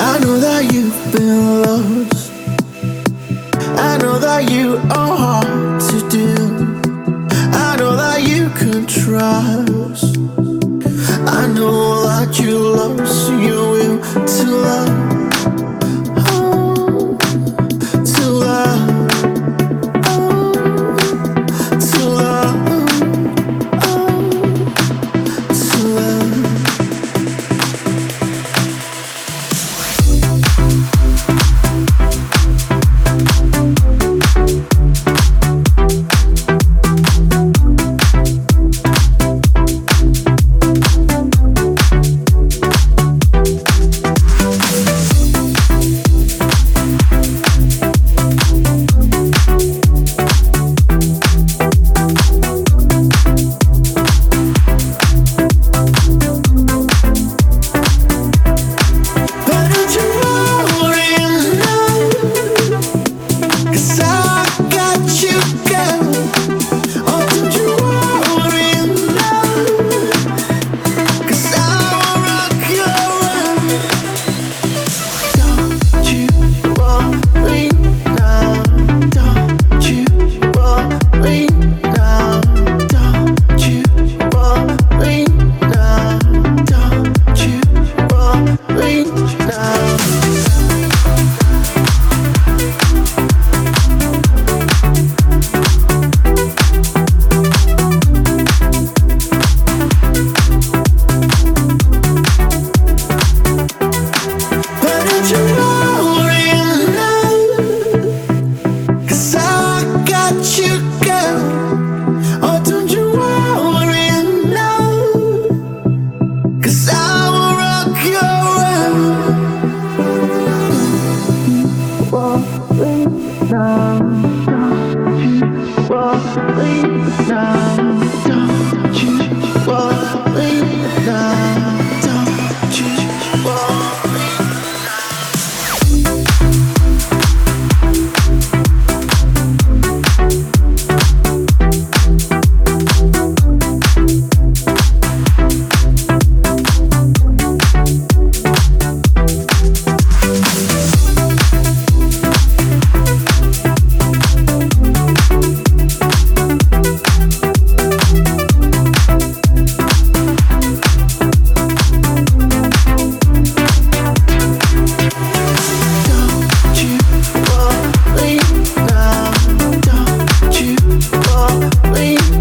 I know that you've been lost. I know that you are hard to do. I know that you can trust. I know that you lost. You Please, now. we